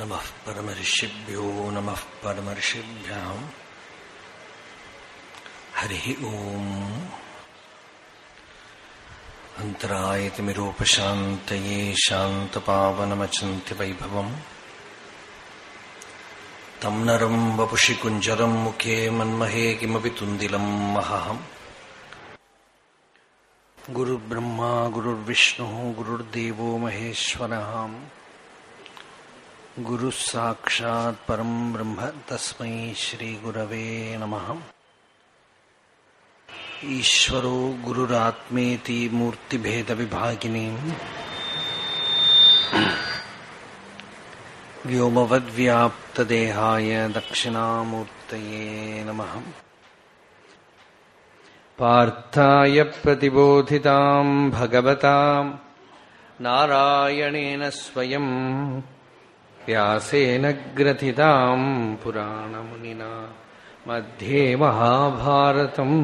नमः परमर्षिभ्यो नमः परमर्षिभ्याम्। हरिः ओम्। अन्तरायतिमिरोपशान्तये शान्तपावनमचन्त्यवैभवम् तम् नरम् वपुषि कुञ्जरम् मुखे मन्महे किमपि तुन्दिलम् महहम्। गुरुर्ब्रह्मा, गुरुर्विष्णुः, गुरुर्देवो महेश्वरः। गुरुः साक्षात् परम् ब्रह्म तस्मै श्रीगुरवे नमः। ईश्वरो गुरुरात्मेति मूर्तिभेदविभागिनीम् व्योमवद्व्याप्तदेहाय दक्षिणामूर्तये नमः। पार्थाय प्रतिबोधिताम् भगवताम् नारायणेन स्वयम् व्यासेन ग्रथिताम् पुराणमुनिना मध्ये महाभारतम्।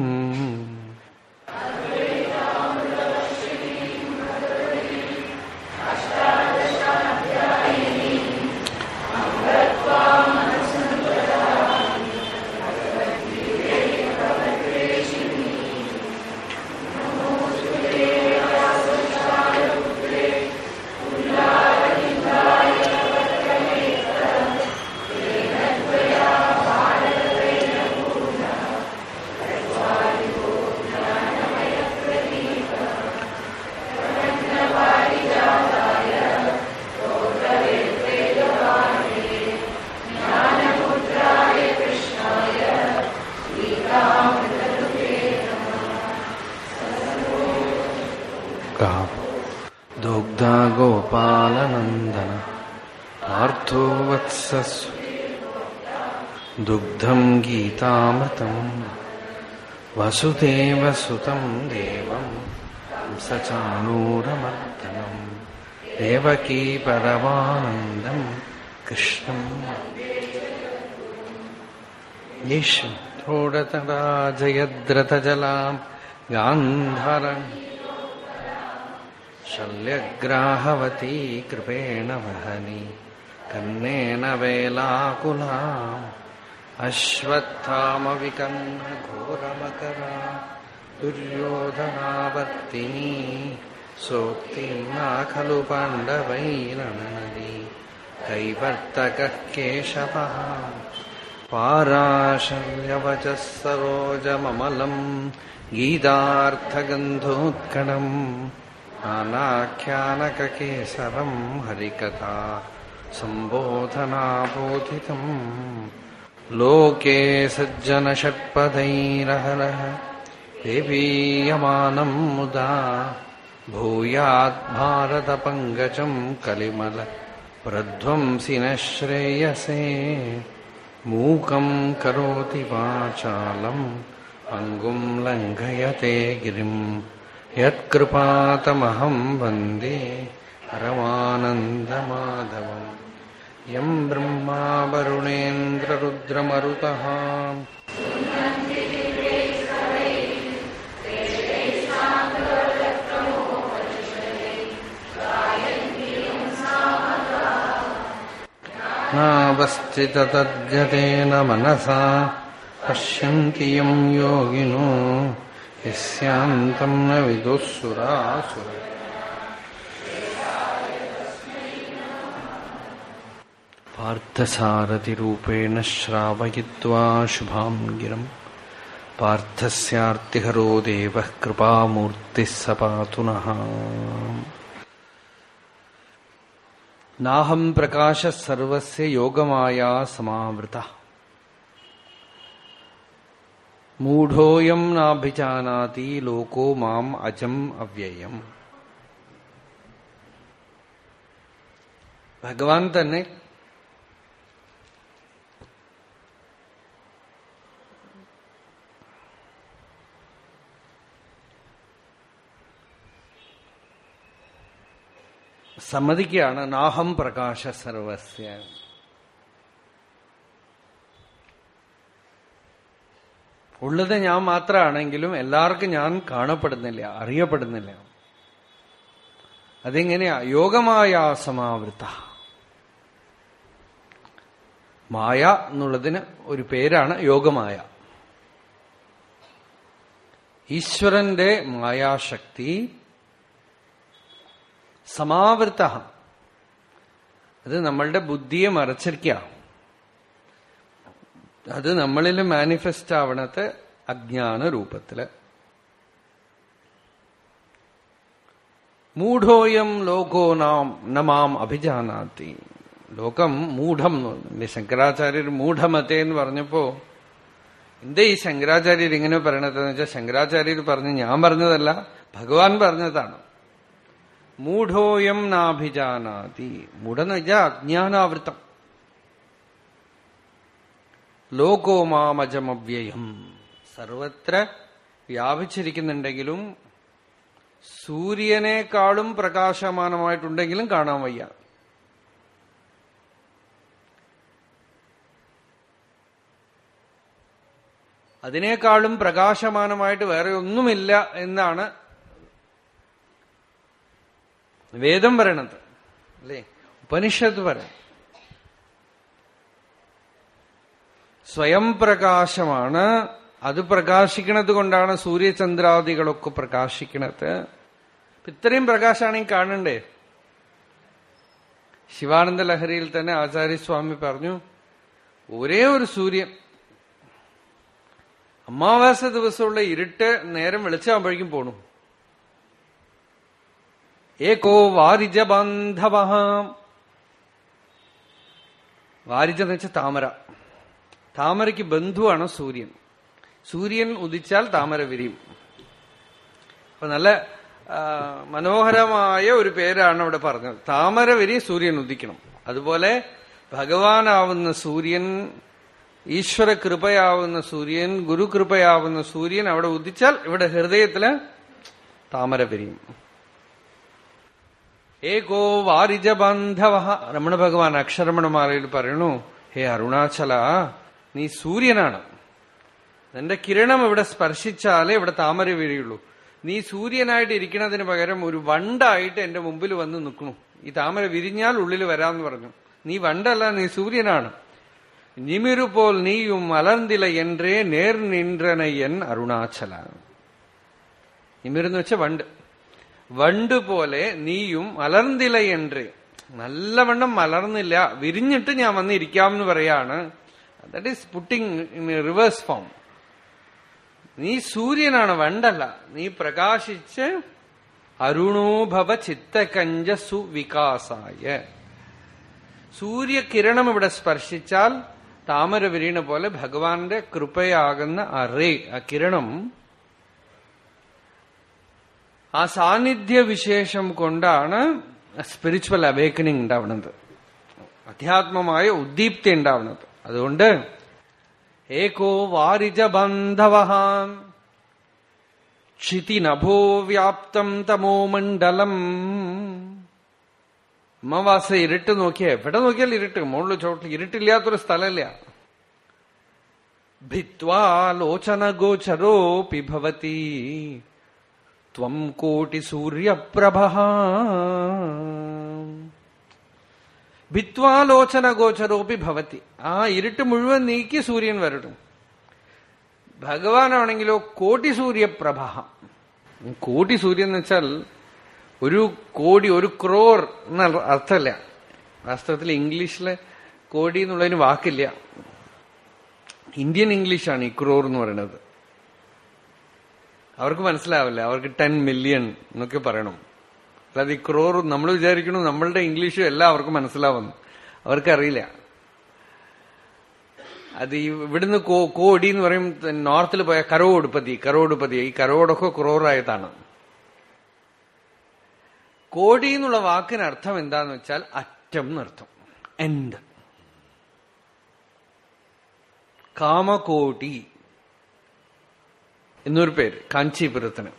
सस्व दुग्धम गीतामृत। वसुदेव सुत कंसचाणूरमर्दनम् देवकी परमानन्दं कृष्णम् ईश्वोडतरा जयद्रथजलां शल्यग्राहवती कृपेण वहनी। कन्नेन वेलाकुला अश्वत्थामविकन्नघोरमकरा दुर्योधनावर्तिनी सोत्तीर्णा खलु पाण्डवैरनदी कैवर्तकः केशवः पाराशल्यवचः सरोजममलम् गीतार्थगन्धोत्कणम् नानाख्यानककेसरम् हरिकथा सम्बोधनाबोधितम्। लोके सज्जनषट्पदैरहरः। देवीयमानम् मुदा भूयाद्भारतपङ्कजम् कलिमल प्रध्वंसि न श्रेयसे। मूकम् करोति वाचालम् अङ्गुम् लङ्घयते गिरिम् यत्कृपातमहम् वन्दे। परमानन्दमाधवम् यम् ब्रह्मा वरुणेन्द्ररुद्रमरुतः। नावस्थिततद्गतेन मनसा पश्यन्ति यम् योगिनो यस्यान्तम् न विदुःसुरासुर पार्थसारथिपेण श्रावय्वा शुभां गिरम्। पार्थस्यार्तिहरो देवः कृपामूर्तिः स पातु नः नाहम् सर्वस्य योगमाया समावृता। मूढोऽयम् नाभिजानाति लोको माम् अजम् अव्ययम्। भगवान तन्ने സമ്മതിക്കുകയാണ്. നാഹം പ്രകാശ സർവസ്യ. ഉള്ളത് ഞാൻ മാത്രമാണെങ്കിലും എല്ലാവർക്കും ഞാൻ കാണപ്പെടുന്നില്ല അറിയപ്പെടുന്നില്ല. അതെങ്ങനെയാ? യോഗമായ സമാവൃത്ത. മായ എന്നുള്ളതിന് ഒരു പേരാണ് യോഗമായ. ഈശ്വരന്റെ മായാശക്തി സമാവൃത്ത അത് നമ്മളുടെ ബുദ്ധിയെ മറച്ചിരിക്കുക. അത് നമ്മളിൽ മാനിഫെസ്റ്റ് ആവണത് അജ്ഞാന രൂപത്തിൽ മൂഢോയം ലോകോ നാം നമാം അഭിജാനാത്തി ലോകം മൂഢം എന്ന് പറഞ്ഞു. ശങ്കരാചാര്യർ മൂഢമത്തെ എന്ന് പറഞ്ഞപ്പോ എന്താ ഈ ശങ്കരാചാര്യർ ഇങ്ങനെ പറയണതെന്ന് വെച്ചാൽ ശങ്കരാചാര്യർ പറഞ്ഞു ഞാൻ പറഞ്ഞതല്ല ഭഗവാൻ പറഞ്ഞതാണ്. മൂഢോയം നാഭിജാനാതി. മൂഢനജ അജ്ഞാനാവൃത്തം. ലോകോ മാമജമവ്യയം. സർവത്ര വ്യാപിച്ചിരിക്കുന്നുണ്ടെങ്കിലും സൂര്യനേക്കാളും പ്രകാശമാനമായിട്ടുണ്ടെങ്കിലും കാണാൻ വയ്യ. അതിനേക്കാളും പ്രകാശമാനമായിട്ട് വേറെ ഒന്നുമില്ല എന്നാണ് വേദം പറയണത് അല്ലേ? ഉപനിഷത്ത് പറയാം സ്വയം പ്രകാശമാണ്. അത് പ്രകാശിക്കണത് കൊണ്ടാണ് സൂര്യചന്ദ്രാദികളൊക്കെ പ്രകാശിക്കണത്. ഇത്രയും പ്രകാശമാണ് ഈ കാണണ്ടേ? ശിവാനന്ദ ലഹരിയിൽ തന്നെ ആചാര്യസ്വാമി പറഞ്ഞു ഒരേ ഒരു സൂര്യൻ അമാവാസ ദിവസമുള്ള ഇരുട്ട് നേരം വെളിച്ചാകുമ്പോഴേക്കും പോണു. ഏകോ വാരിജ ബാന്ധവ വാരിജ എന്ന് വെച്ചാൽ താമര. താമരയ്ക്ക് ബന്ധുവാണ് സൂര്യൻ. സൂര്യൻ ഉദിച്ചാൽ താമര വിരിയും. അപ്പൊ നല്ല മനോഹരമായ ഒരു പേരാണ് അവിടെ പറഞ്ഞത്. താമര വിരി സൂര്യൻ ഉദിക്കണം. അതുപോലെ ഭഗവാനാവുന്ന സൂര്യൻ ഈശ്വര കൃപയാവുന്ന സൂര്യൻ ഗുരുകൃപയാവുന്ന സൂര്യൻ അവിടെ ഉദിച്ചാൽ ഇവിടെ ഹൃദയത്തിൽ താമര വിരിയും. ഏകോ വാരിജ ബാന്ധവ രമണ ഭഗവാൻ അക്ഷരമണ അക്ഷരമണമാറയിൽ പറയണു ഹേ അരുണാചല നീ സൂര്യനാണ്. നിന്റെ കിരണം ഇവിടെ സ്പർശിച്ചാലേ ഇവിടെ താമര വീഴുള്ളൂ നീ സൂര്യനായിട്ട് ഇരിക്കുന്നതിന് പകരം ഒരു വണ്ടായിട്ട് എന്റെ മുമ്പിൽ വന്ന് നിൽക്കണു. ഈ താമര വിരിഞ്ഞാൽ ഉള്ളിൽ വരാന്ന് പറഞ്ഞു. നീ വണ്ടല്ല നീ സൂര്യനാണ്. നിമിരുപോൽ നീയും മലർന്നില என்றே നേർ നിന്ത്രന അരുണാചല. നിമിരുന്ന് വെച്ച വണ്ട്. വണ്ട് പോലെ നീയും മലർന്നില എൻട്രി. നല്ലവണ്ണം മലർന്നില്ല. വിരിഞ്ഞിട്ട് ഞാൻ വന്നിരിക്കാം എന്ന് പറയാണ്. That is putting in reverse form നീ സൂര്യനാണ് വണ്ടല്ല. നീ പ്രകാശിച്ച് അരുണോഭവ ചിത്തകഞ്ച സുവികാസായ സൂര്യകിരണം ഇവിടെ സ്പർശിച്ചാൽ താമര വിരീണ പോലെ ഭഗവാന്റെ കൃപയാകുന്ന ആ റേ ആ കിരണം ആ സാന്നിധ്യ വിശേഷം കൊണ്ടാണ് സ്പിരിച്വൽ അവേക്കനിങ് ഉണ്ടാവുന്നത് അധ്യാത്മമായ ഉദ്ദീപ്തി ഉണ്ടാവുന്നത് അതുകൊണ്ട് ഏകോ വാരിജ ബന്ധവ ക്ഷിതി നഭോ വ്യാപ്തം തമോ മണ്ഡലം. അമാവാസ ഇരുട്ട് നോക്കിയാ എവിടെ നോക്കിയാൽ ഇരുട്ട് മുകളിൽ ചോട്ടിൽ ഇരുട്ടില്ലാത്തൊരു സ്ഥലമില്ല ഭിത്വാലോചന ഗോചരോപി ഭവതി. ത്വം കോടി സൂര്യപ്രഭ. ഭിത്വാലോചന ഗോചരോപി ഭവത്തി ആ ഇരുട്ട് മുഴുവൻ നീക്കി സൂര്യൻ വരട്ടും ഭഗവാനാണെങ്കിലോ കോടി സൂര്യപ്രഭ. കോടി സൂര്യൻ എന്ന് വെച്ചാൽ ഒരു കോടി ഒരു ക്രോർ എന്ന അർത്ഥമല്ല. വാസ്തവത്തിൽ ഇംഗ്ലീഷിലെ കോടി എന്നുള്ളതിന് വാക്കില്ല. ഇന്ത്യൻ ഇംഗ്ലീഷാണ് ഈ ക്രോർ എന്ന് പറയുന്നത്. അവർക്ക് മനസ്സിലാവില്ല. അവർക്ക് ടെൻ മില്യൺ എന്നൊക്കെ പറയണം. അല്ലാതെ ഈ ക്രോർ നമ്മൾ വിചാരിക്കണം നമ്മളുടെ ഇംഗ്ലീഷും എല്ലാം അവർക്ക് മനസ്സിലാവുന്നു. അവർക്കറിയില്ല. അത് ഇവിടുന്ന് കോടി എന്ന് പറയും നോർത്തിൽ പോയ കരോടുപതി കരോടുപതി ഈ കരോടൊക്കെ ക്രോറായതാണ് കോടി എന്നുള്ള വാക്കിന് അർത്ഥം എന്താന്ന് വെച്ചാൽ അറ്റം എന്നർത്ഥം. എൻഡ് കാമകോടി. എന്നൊരു പേര് കാഞ്ചീപുരത്തിന്.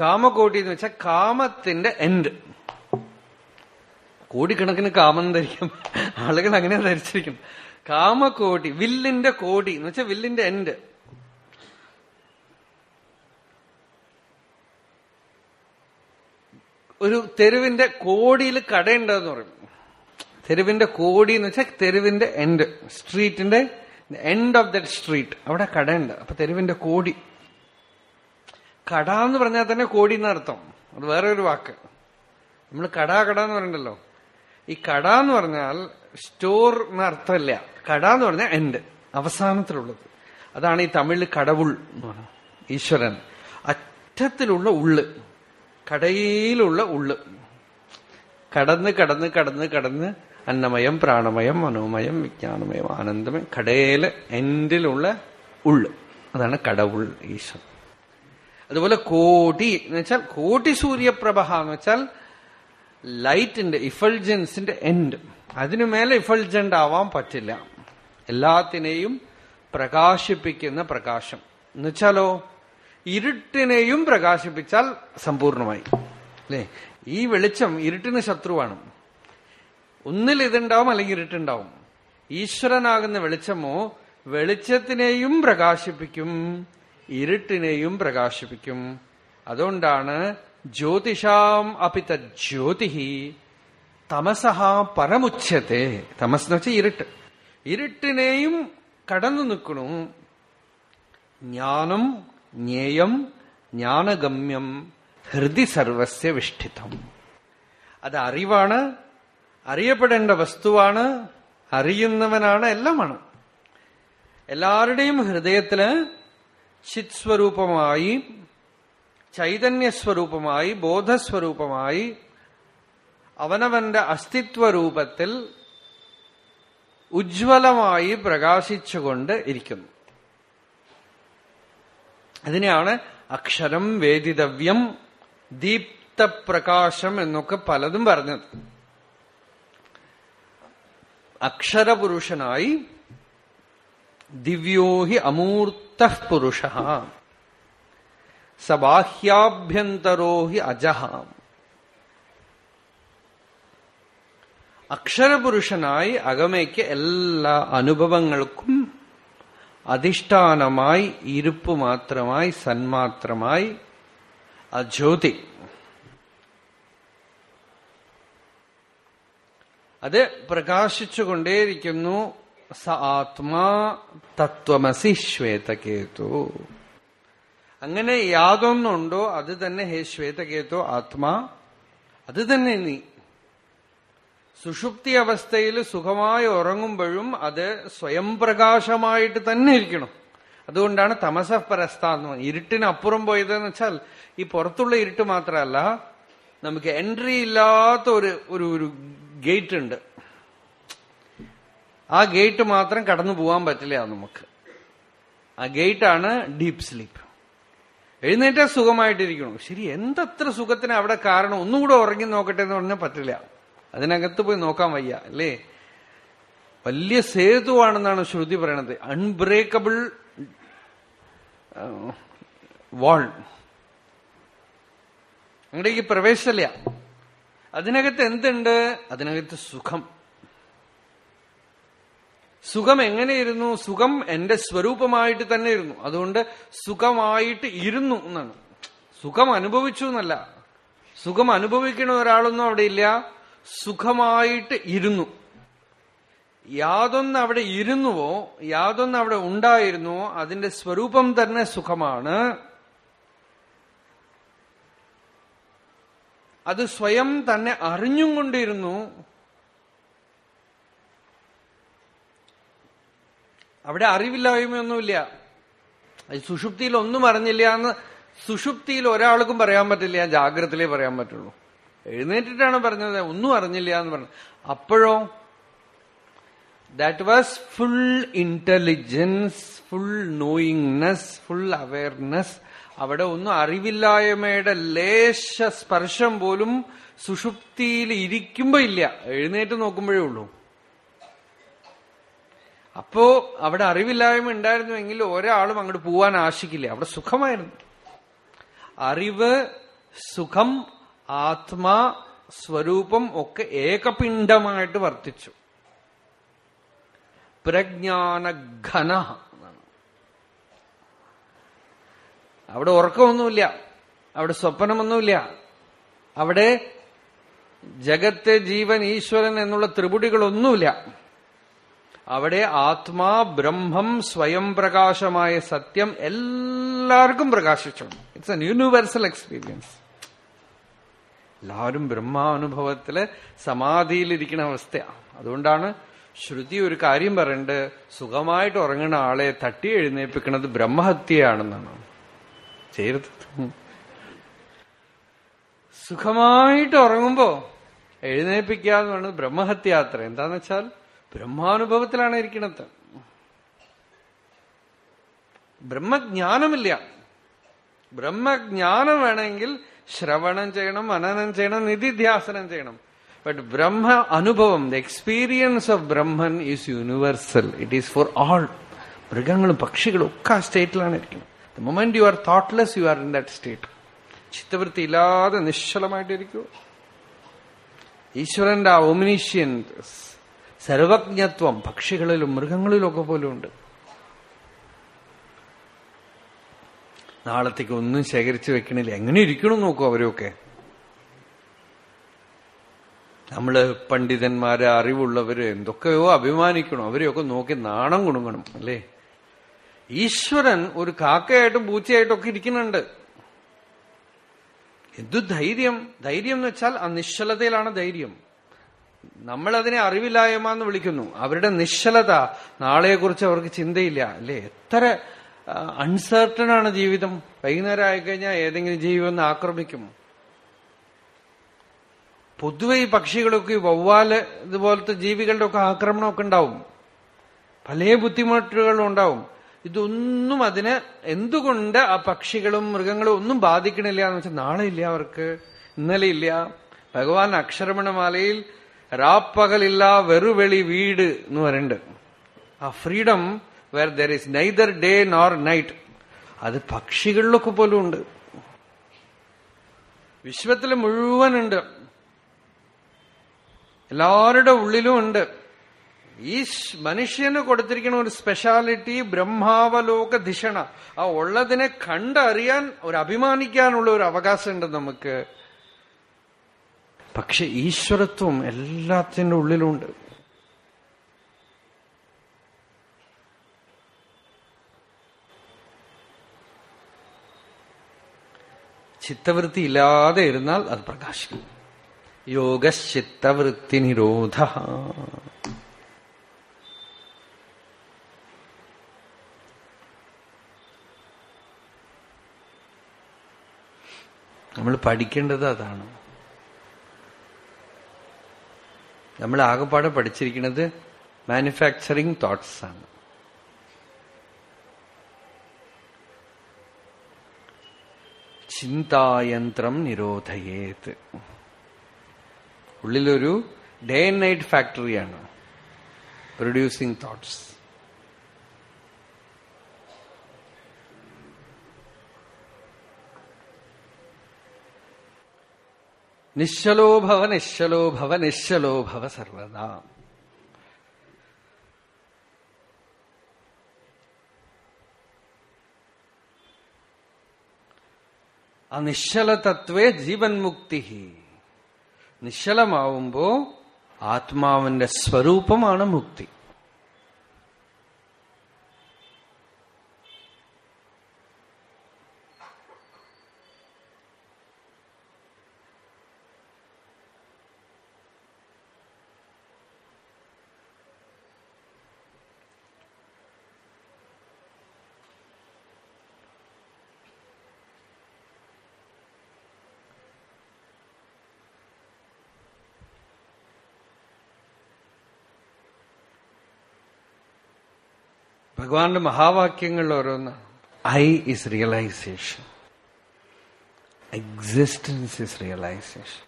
കാമകോടി എന്ന് വെച്ചാൽ കാമത്തിന്റെ എൻഡ് കോടിക്കണക്കിന് കാമം ധരിക്കും. ആളുകൾ അങ്ങനെ ധരിച്ചിരിക്കും കാമകോടി വില്ലിന്റെ കോടി എന്ന് വെച്ചാൽ വില്ലിന്റെ എൻഡ് ഒരു തെരുവിന്റെ കോടിയിൽ കടയുണ്ടെന്ന് പറയും. തെരുവിന്റെ കോടി എന്ന് വെച്ചാൽ തെരുവിന്റെ എൻഡ് സ്ട്രീറ്റിന്റെ എൻഡ് ഓഫ് ദറ്റ് സ്ട്രീറ്റ് അവിടെ കടയുണ്ട്. അപ്പൊ തെരുവിന്റെ കോടി. കട എന്ന് പറഞ്ഞാൽ തന്നെ കോടി എന്നർത്ഥം അത് വേറെ ഒരു വാക്ക്. നമ്മൾ കട കട എന്ന് പറയണ്ടല്ലോ. ഈ കട എന്ന് പറഞ്ഞാൽ സ്റ്റോർ എന്ന അർത്ഥമില്ല. കട എന്ന് പറഞ്ഞാൽ എൻഡ് അവസാനത്തിലുള്ളത്. അതാണ് ഈ തമിഴിൽ കടവുൾ എന്ന് പറയുന്നത് ഈശ്വരൻ. അറ്റത്തിലുള്ള ഉള്ള് കടയിലുള്ള ഉള്ള്. കടന്ന് കടന്ന് കടന്ന് കടന്ന് അന്നമയം പ്രാണമയം മനോമയം വിജ്ഞാനമയം ആനന്ദമയം കടയിലെ എൻഡിലുള്ള ഉള്ള്. അതാണ് കടവുൾ ഈശ്വരൻ. അതുപോലെ കോടി എന്ന് വെച്ചാൽ കോടി സൂര്യപ്രഭ എന്ന് വെച്ചാൽ ലൈറ്റിന്റെ ഇഫൾജൻസിന്റെ എൻഡ് അതിനു മേലെ ഇഫൾജന്റ് ആവാൻ പറ്റില്ല. എല്ലാത്തിനെയും പ്രകാശിപ്പിക്കുന്ന പ്രകാശം. എന്നുവെച്ചാലോ ഇരുട്ടിനെയും പ്രകാശിപ്പിച്ചാൽ സമ്പൂർണമായി. അല്ലേ? ഈ വെളിച്ചം ഇരുട്ടിന് ശത്രുവാണ്. ഒന്നിൽ ഇതുണ്ടാവും അല്ലെങ്കിൽ ഇരുട്ടുണ്ടാവും. ഈശ്വരനാകുന്ന വെളിച്ചമോ വെളിച്ചത്തിനെയും പ്രകാശിപ്പിക്കും. ഇരുട്ടിനെയും പ്രകാശിപ്പിക്കും. അതുകൊണ്ടാണ് ജ്യോതിഷാം അപിത ജ്യോതിഹി തമസഹ പരമുച്ഛത്തെ. തമസ് എന്ന് വെച്ചാൽ ഇരുട്ട്. ഇരുട്ടിനെയും കടന്നു നിൽക്കണു ജ്ഞാനം ജ്ഞേയം ജ്ഞാനഗമ്യം ഹൃദി സർവസ്യ വിഷ്ഠിതം. അത് അറിവാണ് അറിയപ്പെടേണ്ട വസ്തുവാണ് അറിയുന്നവനാണ് എല്ലാമാണ്. എല്ലാവരുടെയും ഹൃദയത്തിൽ ചിത്സ്വരൂപമായി ചൈതന്യസ്വരൂപമായി ബോധസ്വരൂപമായി അവനവന്റെ അസ്തിത്വരൂപത്തിൽ ഉജ്ജ്വലമായി പ്രകാശിച്ചുകൊണ്ട് ഇരിക്കുന്നു. അതിനെയാണ് അക്ഷരം വേദിതവ്യം ദീപ്തപ്രകാശം എന്നൊക്കെ പലതും പറഞ്ഞത്. അക്ഷരപുരുഷനായി ദിവ്യോ ഹി അമൂർത്ത പുരുഷ സബാഹ്യാഭ്യന്തരോ ഹി അജഹ അക്ഷരപുരുഷനായി അകമയ്ക്ക് എല്ലാ അനുഭവങ്ങൾക്കും അധിഷ്ഠാനമായി ഇരുപ്പ് മാത്രമായി സന്മാത്രമായി അജ്യോതി. ജ്യോതി അത് പ്രകാശിച്ചുകൊണ്ടേയിരിക്കുന്നു സ ആത്മാ തത്വമസി ശ്വേതകേതു അങ്ങനെ യാതൊന്നുണ്ടോ? അത് തന്നെ ഹേ ശ്വേതകേതു ആത്മാ. അത് തന്നെ നീ. സുഷുപ്തി അവസ്ഥയിൽ സുഖമായി ഉറങ്ങുമ്പോഴും അത് സ്വയം പ്രകാശമായിട്ട് തന്നെ ഇരിക്കണം. അതുകൊണ്ടാണ് തമസ പരസ്ഥ എന്ന് പറഞ്ഞത്. ഇരുട്ടിനപ്പുറം പോയതെന്ന് വെച്ചാൽ ഈ പുറത്തുള്ള ഇരുട്ട് മാത്രമല്ല നമുക്ക് എൻട്രി ഇല്ലാത്ത ഒരു ഒരു ഗേറ്റ് ഉണ്ട്. ആ ഗേറ്റ് മാത്രം കടന്നു പോകാൻ പറ്റില്ല നമുക്ക്. ആ ഗേറ്റാണ് ഡീപ്പ് സ്ലീപ്പ്. എഴുന്നേറ്റാൽ സുഖമായിട്ടിരിക്കണം ശരി എന്തത്ര സുഖത്തിന് അവിടെ കാരണം? ഒന്നുകൂടെ ഉറങ്ങി നോക്കട്ടെ എന്ന് പറഞ്ഞാൽ പറ്റില്ല. അതിനകത്ത് പോയി നോക്കാൻ വയ്യ അല്ലേ? വലിയ സേതുവാണെന്നാണ് ശ്രുതി പറയണത്. അൺബ്രേക്കബിൾ വാൾ അങ്ങടേക്ക് പ്രവേശല്ല അതിനകത്ത് എന്തുണ്ട്? അതിനകത്ത് സുഖം. സുഖം എങ്ങനെയിരുന്നു? സുഖം എന്റെ സ്വരൂപമായിട്ട് തന്നെ ഇരുന്നു അതുകൊണ്ട് സുഖമായിട്ട് ഇരുന്നു എന്നാണ്. സുഖം അനുഭവിച്ചു എന്നല്ല. സുഖം അനുഭവിക്കണ ഒരാളൊന്നും അവിടെ ഇല്ല. സുഖമായിട്ട് ഇരുന്നു. യാതൊന്ന് അവിടെ ഇരുന്നുവോ യാതൊന്ന് അവിടെ ഉണ്ടായിരുന്നുവോ അതിന്റെ സ്വരൂപം തന്നെ സുഖമാണ്. അത് സ്വയം തന്നെ അറിഞ്ഞും കൊണ്ടിരുന്നു. അവിടെ അറിവില്ലായ്മയൊന്നുമില്ല. സുഷുപ്തിയിൽ ഒന്നും അറിഞ്ഞില്ല എന്ന് സുഷുപ്തിയിൽ ഒരാൾക്കും പറയാൻ പറ്റില്ല ജാഗ്രതയിലേ പറയാൻ പറ്റുള്ളൂ. എഴുന്നേറ്റിട്ടാണ് പറഞ്ഞത് ഒന്നും അറിഞ്ഞില്ല എന്ന് പറഞ്ഞു. അപ്പോഴോ? That was full intelligence full knowingness full awareness അവിടെ ഒന്നും അറിവില്ലായ്മയുടെ ലേശ സ്പർശം പോലും സുഷുപ്തിയിൽ ഇരിക്കുമ്പോ ഇല്ല. എഴുന്നേറ്റ് നോക്കുമ്പോഴേ ഉള്ളൂ. അപ്പോ അവിടെ അറിവില്ലായ്മ ഉണ്ടായിരുന്നുവെങ്കിൽ ഒരാളും അങ്ങോട്ട് പോവാൻ ആശിക്കില്ല. അവിടെ സുഖമായിരുന്നു. അറിവ് സുഖം ആത്മാ സ്വരൂപം ഒക്കെ ഏകപിണ്ഡമായിട്ട് വർത്തിച്ചു. പ്രജ്ഞാനഘന അവിടെ ഉറക്കമൊന്നുമില്ല. അവിടെ സ്വപ്നമൊന്നുമില്ല. അവിടെ ജഗത്ത് ജീവൻ ഈശ്വരൻ എന്നുള്ള ത്രിപുടികളൊന്നുമില്ല. അവിടെ ആത്മാ ബ്രഹ്മം സ്വയം പ്രകാശമായ സത്യം എല്ലാവർക്കും പ്രകാശിച്ചു. ഇറ്റ്സ് എൻ യൂണിവേഴ്സൽ എക്സ്പീരിയൻസ് എല്ലാവരും ബ്രഹ്മാനുഭവത്തിൽ സമാധിയിലിരിക്കുന്ന അവസ്ഥയാണ് അതുകൊണ്ടാണ് ശ്രുതി ഒരു കാര്യം പറയുന്നുണ്ട് സുഖമായിട്ട് ഉറങ്ങുന്ന ആളെ തട്ടി എഴുന്നേൽപ്പിക്കുന്നത് ബ്രഹ്മഹത്യയാണെന്നാണ്. ചെയ്യരുത്. സുഖമായിട്ട് ഉറങ്ങുമ്പോ എഴുന്നേൽപ്പിക്കുക എന്ന് പറയുന്നത് ബ്രഹ്മഹത്യാത്ര എന്താന്ന് വെച്ചാൽ ബ്രഹ്മാനുഭവത്തിലാണ് ഇരിക്കണത് ബ്രഹ്മജ്ഞാനമില്ല. ബ്രഹ്മജ്ഞാനം വേണമെങ്കിൽ ശ്രവണം ചെയ്യണം മനനം ചെയ്യണം നിധിധ്യാസനം ചെയ്യണം. ബട്ട് ബ്രഹ്മ അനുഭവം the experience of Brahman is universal it is for all മൃഗങ്ങളും പക്ഷികളും ഒക്കെ ആ സ്റ്റേറ്റിലാണ് ഇരിക്കുന്നത്. The moment you are thoughtless you are in that state ചിത്തവൃത്തി ഇല്ലാതെ നിശ്ചലമായിട്ടിരിക്കൂ ഈശ്വരന്റെ ആ ഒമിനീഷ്യൻ സർവജ്ഞത്വം പക്ഷികളിലും മൃഗങ്ങളിലും ഒക്കെ പോലും ഉണ്ട്. നാളത്തേക്ക് ഒന്നും ശേഖരിച്ചു വെക്കണില്ല. എങ്ങനെ ഇരിക്കണം നോക്കൂ അവരൊക്കെ നമ്മൾ പണ്ഡിതന്മാരെ അറിവുള്ളവര് എന്തൊക്കെയോ അഭിമാനിക്കണം. അവരെയൊക്കെ നോക്കി നാണം കൊടുങ്ങണം അല്ലേ? ഈശ്വരൻ ഒരു കാക്കയായിട്ടും പൂച്ചയായിട്ടും ഒക്കെ ഇരിക്കുന്നുണ്ട്. എന്തു ധൈര്യം? ധൈര്യം എന്ന് വെച്ചാൽ ആ നിശ്ചലതയിലാണ് ധൈര്യം. നമ്മളതിനെ അറിവില്ലായ്മ എന്ന് വിളിക്കുന്നു. അവരുടെ നിശ്ചലത നാളെയെക്കുറിച്ച് അവർക്ക് ചിന്തയില്ല. അല്ലേ? എത്ര അൺസർട്ടൺ ആണ് ജീവിതം. വൈകുന്നേരം ആയിക്കഴിഞ്ഞാൽ ഏതെങ്കിലും ജീവി ഒന്ന് ആക്രമിക്കും. പൊതുവെ ഈ പക്ഷികളൊക്കെ വവ്വാൽ ഇതുപോലത്തെ ജീവികളുടെ ഒക്കെ ആക്രമണമൊക്കെ ഉണ്ടാവും. പല ബുദ്ധിമുട്ടുകളും ഉണ്ടാവും. ഇതൊന്നും അതിന് എന്തുകൊണ്ട് ആ പക്ഷികളും മൃഗങ്ങളും ഒന്നും ബാധിക്കണില്ല എന്ന് വെച്ചാൽ നാളെ ഇല്ല അവർക്ക്. ഇന്നലെ ഇല്ല. ഭഗവാൻ അക്ഷരമണമാലയിൽ രാപ്പകലില്ല വെറുവെളി വീട് എന്ന് പറയുന്നുണ്ട് ആ freedom where there is neither day nor night അത് പക്ഷികളിലൊക്കെ പോലും ഉണ്ട്. വിശ്വത്തിൽ മുഴുവൻ ഉണ്ട്. എല്ലാവരുടെ ഉള്ളിലും ഉണ്ട്. ഈ മനുഷ്യന് കൊടുത്തിരിക്കുന്ന ഒരു സ്പെഷ്യാലിറ്റി ബ്രഹ്മാവലോക ധിഷണ. ആ ഉള്ളതിനെ കണ്ടറിയാൻ ഒരു അഭിമാനിക്കാനുള്ള ഒരു അവകാശമുണ്ട് നമുക്ക്. പക്ഷെ ഈശ്വരത്വം എല്ലാത്തിന്റെ ഉള്ളിലുണ്ട്. ചിത്തവൃത്തി ഇല്ലാതെ ഇരുന്നാൽ അത് പ്രകാശിക്കും. യോഗശ്ചിത്തവൃത്തി നിരോധ നമ്മൾ പഠിക്കേണ്ടത് അതാണ്. നമ്മൾ ആകെപ്പാടെ പഠിച്ചിരിക്കുന്നത് മാനുഫാക്ചറിങ് തോട്ട്സ് ആണ്. ചിന്തായന്ത്രം നിരോധയേത്. ഉള്ളിലൊരു ഡേ ആൻഡ് നൈറ്റ് ഫാക്ടറിയാണ് പ്രൊഡ്യൂസിങ് തോട്ട്സ് നിശ്ചലോ ഭവ നിശ്ചലോഭവ സർവദാ. ആ നിശ്ചല തത്വേ ജീവൻ മുക്തി നിശ്ചലമാവുമ്പോ ആത്മാവിന്റെ സ്വരൂപമാണ് മുക്തി. ഭഗവാന്റെ മഹാവാക്യങ്ങളിൽ ഓരോന്ന്. I is realisation existence is realisation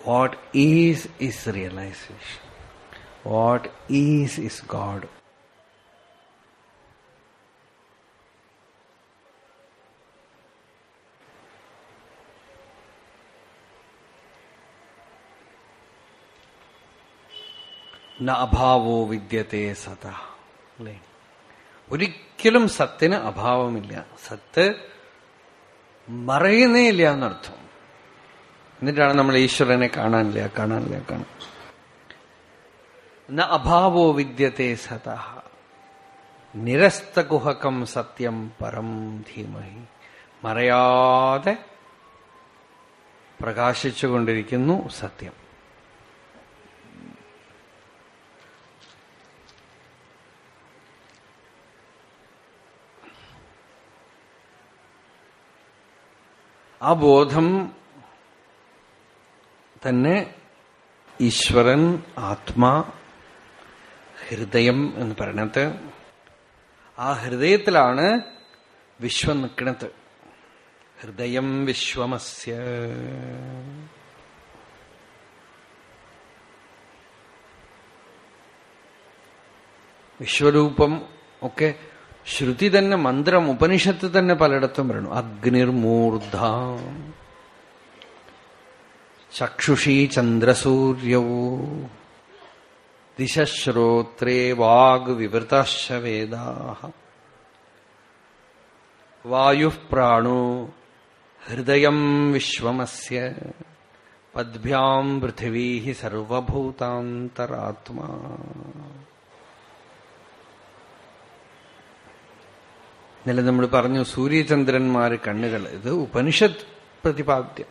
what is is realisation what is is God ന അഭാവോ വിദ്യത്തെ സത. അല്ലേ? ഒരിക്കലും സത്തിന് അഭാവമില്ല. സത്ത് മറയുന്നേ ഇല്ല എന്നർത്ഥം. എന്നിട്ടാണ് നമ്മൾ ഈശ്വരനെ കാണാനില്ല കാണാനില്ല കാണാൻ. ന അഭാവോ വിദ്യത്തെ സത. നിരസ്തകുഹകം സത്യം പരം ധീമഹി. മറയാതെ പ്രകാശിച്ചുകൊണ്ടിരിക്കുന്നു സത്യം. ആ ബോധം തന്നെ ഈശ്വരൻ ആത്മാ ഹൃദയം എന്ന് പറയണത്. ആ ഹൃദയത്തിലാണ് വിശ്വം നിൽക്കണത്. ഹൃദയം വിശ്വമസ്യ. വിശ്വരൂപം ഒക്കെ ശ്രുതി തന്നെ മന്ത്രം ഉപനിഷത്ത് തന്നെ പലയിടത്തും വരണം അഗ്നിർമൂർധ. ചക്ഷുഷി ചന്ദ്രസൂര്യൗ. ദിശ്രോത്രേ വാഗ് വിവൃതാശ്ച വേദാ വായു പ്രാണോ ഹൃദയം വിശ്വമസ്യ. പദ്ഭ്യാം പൃഥിവീ സർവഭൂതാന്തരാത്മാ. ഇന്നലെ നമ്മൾ പറഞ്ഞു സൂര്യചന്ദ്രന്മാർ കണ്ണുകൾ. ഇത് ഉപനിഷത്ത് പ്രതിപാദ്യം.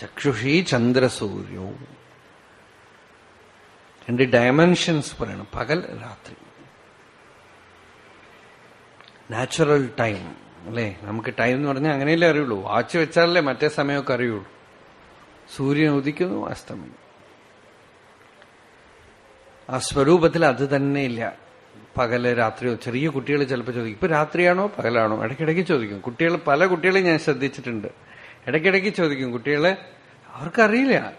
ചക്ഷുഷി ചന്ദ്രസൂര്യോ. രണ്ട് ഡയമെൻഷൻസ് പറയണം. പകൽ രാത്രി. നാച്ചുറൽ ടൈം അല്ലേ? നമുക്ക് ടൈം എന്ന് പറഞ്ഞാൽ അങ്ങനെയല്ലേ അറിയുള്ളൂ. വാച്ച് വെച്ചാലല്ലേ മറ്റേ സമയമൊക്കെ അറിയുള്ളൂ. സൂര്യൻ ഉദിക്കുന്നു അസ്തമിക്കുന്നു ആ സ്വരൂപത്തിൽ അത് തന്നെ ഇല്ല. പകൽ രാത്രിയോ ചെറിയ കുട്ടികൾ ചിലപ്പോൾ ചോദിക്കും ഇപ്പൊ രാത്രിയാണോ പകലാണോ? ഇടയ്ക്കിടയ്ക്ക് ചോദിക്കും. കുട്ടികൾ പല കുട്ടികളെയും ഞാൻ ശ്രദ്ധിച്ചിട്ടുണ്ട്. ഇടയ്ക്കിടയ്ക്ക് ചോദിക്കും കുട്ടികളെ അവർക്കറിയില്ല.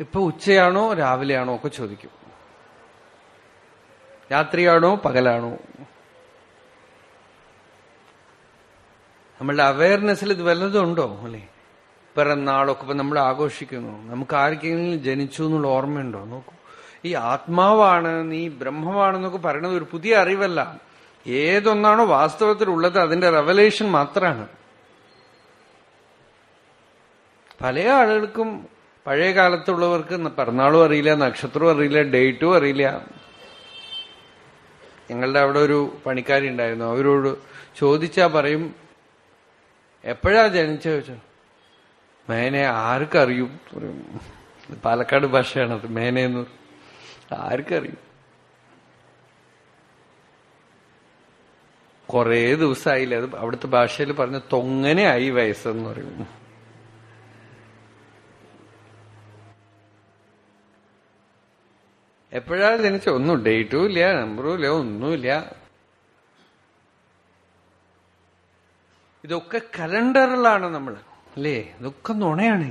ഇപ്പൊ ഉച്ചയാണോ രാവിലെയാണോ? ഒക്കെ ചോദിക്കും. രാത്രിയാണോ പകലാണോ? നമ്മളുടെ അവയർനെസ്സിൽ ഇത് വല്ലതും ഉണ്ടോ അല്ലേ പിറന്നാളൊക്കെ ഇപ്പൊ നമ്മൾ ആഘോഷിക്കുന്നു. നമുക്ക് ആർക്കെങ്കിലും ജനിച്ചു എന്നുള്ള ഓർമ്മയുണ്ടോ? നോക്കൂ. ഈ ആത്മാവാണ് നീ ബ്രഹ്മമാണെന്നൊക്കെ പറയുന്നത് ഒരു പുതിയ അറിവല്ല. ഏതൊന്നാണോ വാസ്തവത്തിലുള്ളത് അതിന്റെ റെവലേഷൻ മാത്രമാണ് പല ആളുകൾക്കും പഴയ കാലത്തുള്ളവർക്ക് പിറന്നാളും അറിയില്ല നക്ഷത്രവും അറിയില്ല ഡേറ്റും അറിയില്ല. ഞങ്ങളുടെ അവിടെ ഒരു പണിക്കാരി ഉണ്ടായിരുന്നു. അവരോട് ചോദിച്ചാ പറയും എപ്പോഴാ ജനിച്ച ചോദിച്ചു. മേനെ ആർക്കറിയും? പാലക്കാട് ഭാഷയാണത് മേനയെന്ന് ആർക്കറിയും? കുറേ ദിവസമായില്ല അത് അവിടുത്തെ ഭാഷയിൽ പറഞ്ഞ തൊങ്ങനെ ആയി വയസ്സെന്ന് പറയുന്നു. എപ്പോഴാ ജനിച്ച? ഒന്നും ഡേറ്റും ഇല്ല നമ്പറും ഇല്ല ഒന്നുമില്ല ഇതൊക്കെ കലണ്ടറിലാണ് നമ്മൾ അല്ലേ? ഇതൊക്കെ നുണയാണ്.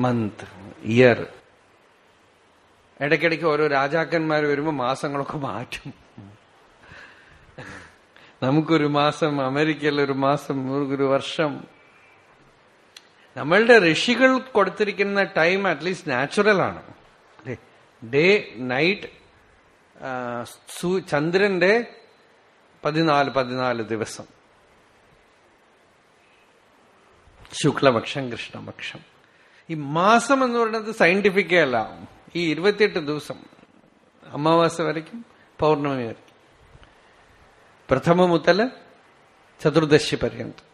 മന്ത് ഇയർ ഇടയ്ക്കിടയ്ക്ക് ഓരോ രാജാക്കന്മാർ വരുമ്പോൾ മാസങ്ങളൊക്കെ മാറ്റും. നമുക്കൊരു മാസം അമേരിക്കയിൽ ഒരു മാസം ഒരു വർഷം. നമ്മളുടെ ഋഷികൾ കൊടുത്തിരിക്കുന്ന ടൈം അറ്റ്ലീസ്റ്റ് നാച്ചുറൽ ആണ്. ഡേ നൈറ്റ് ചന്ദ്രന്റെ പതിനാല് പതിനാല് ദിവസം. ശുക്ലപക്ഷം കൃഷ്ണപക്ഷം. ഈ മാസം എന്ന് പറയുന്നത് സയന്റിഫിക്കേ അല്ല. ഈ ഇരുപത്തിയെട്ട് ദിവസം അമാവാസ വരയ്ക്കും പൗർണമി വരയ്ക്കും. പ്രഥമ മുതൽ ചതുർദശി പര്യന്തം.